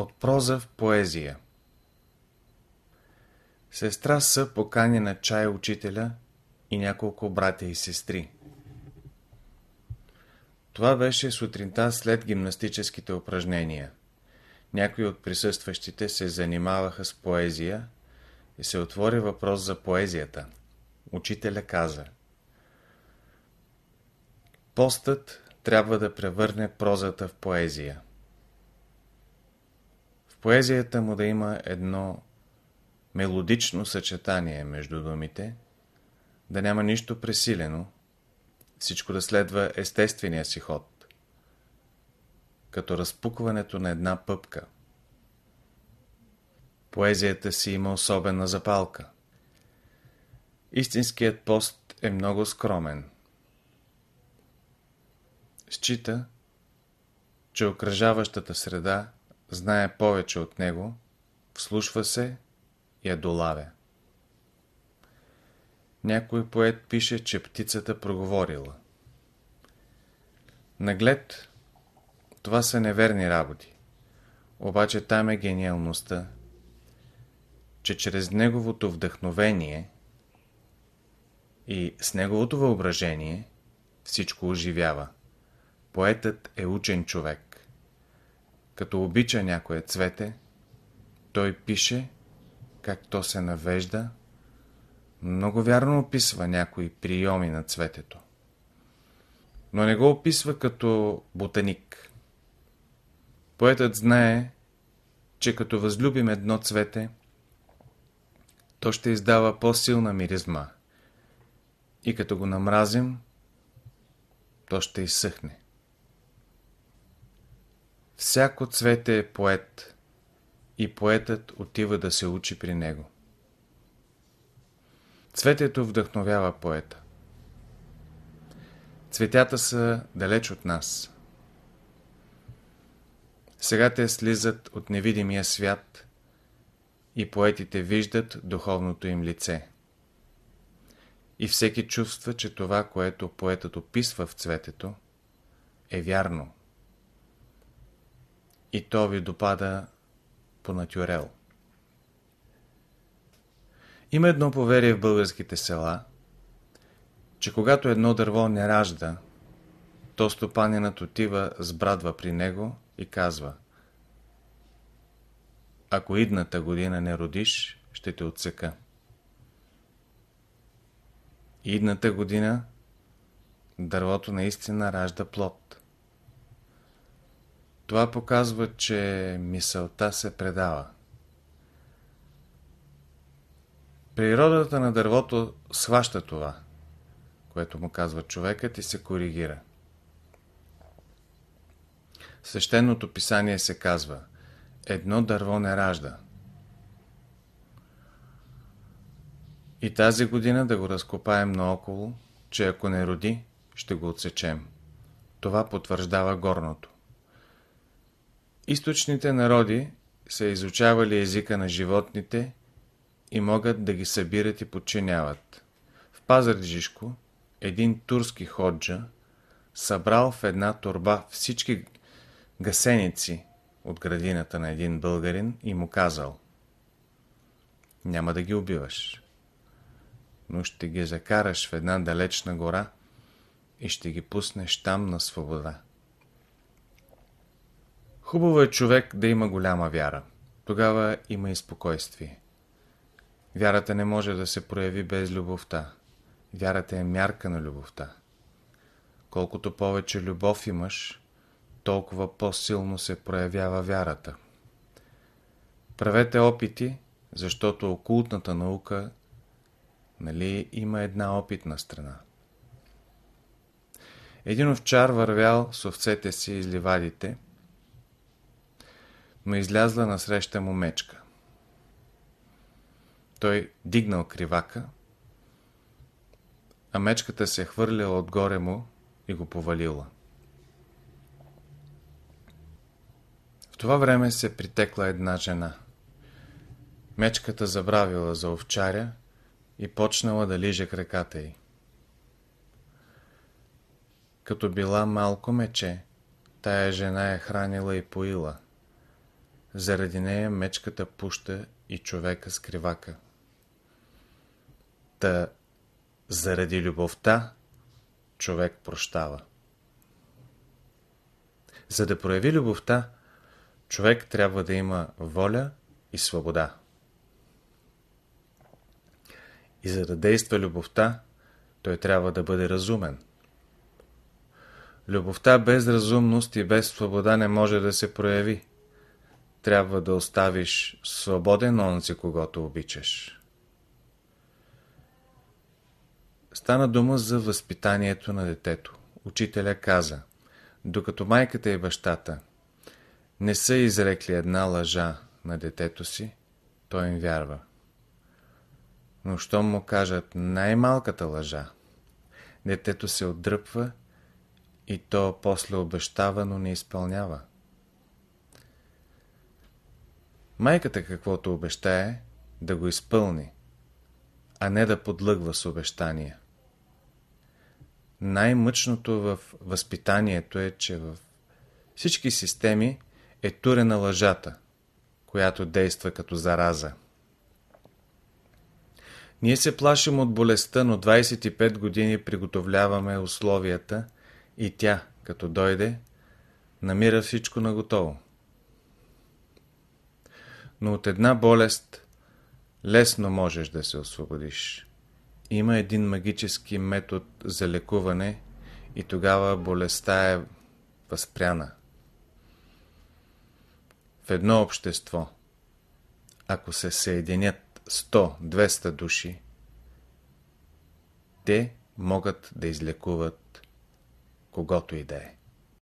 От проза в поезия Сестра С покани на чай учителя и няколко братя и сестри. Това беше сутринта след гимнастическите упражнения. Някои от присъстващите се занимаваха с поезия и се отвори въпрос за поезията. Учителя каза Постът трябва да превърне прозата в поезия. Поезията му да има едно мелодично съчетание между думите, да няма нищо пресилено, всичко да следва естествения си ход, като разпукването на една пъпка. Поезията си има особена запалка. Истинският пост е много скромен. Счита, че окръжаващата среда знае повече от него, вслушва се я долавя. Някой поет пише, че птицата проговорила. Наглед, това са неверни работи. Обаче там е гениалността, че чрез неговото вдъхновение и с неговото въображение всичко оживява. Поетът е учен човек. Като обича някое цвете, той пише как то се навежда, много вярно описва някои приеми на цветето. Но не го описва като ботаник. Поетът знае, че като възлюбим едно цвете, то ще издава по-силна миризма. И като го намразим, то ще изсъхне. Всяко цвете е поет и поетът отива да се учи при него. Цветето вдъхновява поета. Цветята са далеч от нас. Сега те слизат от невидимия свят и поетите виждат духовното им лице. И всеки чувства, че това, което поетът описва в цветето, е вярно. И то ви допада по натюрел. Има едно поверие в българските села, че когато едно дърво не ражда, то стопанинът отива с брадва при него и казва Ако идната година не родиш, ще те отсека. Идната година дървото наистина ражда плод. Това показва, че мисълта се предава. Природата на дървото схваща това, което му казва човекът и се коригира. Свещеното писание се казва Едно дърво не ражда. И тази година да го разкопаем наоколо, че ако не роди, ще го отсечем. Това потвърждава горното. Източните народи са изучавали езика на животните и могат да ги събират и подчиняват. В Пазарджишко един турски ходжа събрал в една турба всички гасеници от градината на един българин и му казал Няма да ги убиваш, но ще ги закараш в една далечна гора и ще ги пуснеш там на свобода. Хубаво е човек да има голяма вяра. Тогава има и спокойствие. Вярата не може да се прояви без любовта. Вярата е мярка на любовта. Колкото повече любов имаш, толкова по-силно се проявява вярата. Правете опити, защото окултната наука нали, има една опитна страна. Един овчар вървял с овцете си из ливадите, но излязла насреща му мечка. Той дигнал кривака, а мечката се хвърляла отгоре му и го повалила. В това време се притекла една жена. Мечката забравила за овчаря и почнала да лиже краката й. Като била малко мече, тая жена е хранила и поила. Заради нея мечката пуща и човека с кривака. Та заради любовта човек прощава. За да прояви любовта, човек трябва да има воля и свобода. И за да действа любовта, той трябва да бъде разумен. Любовта без разумност и без свобода не може да се прояви. Трябва да оставиш свободен онзи, когато обичаш. Стана дума за възпитанието на детето. Учителя каза, докато майката и бащата не са изрекли една лъжа на детето си, той им вярва. Но щом му кажат най-малката лъжа, детето се отдръпва и то после обещава, но не изпълнява. Майката каквото обещае, да го изпълни, а не да подлъгва с обещания. Най-мъчното в възпитанието е, че в всички системи е турена лъжата, която действа като зараза. Ние се плашим от болестта, но 25 години приготовляваме условията и тя, като дойде, намира всичко наготово. Но от една болест лесно можеш да се освободиш. Има един магически метод за лекуване и тогава болестта е възпряна. В едно общество, ако се съединят 100-200 души, те могат да излекуват когото и да е.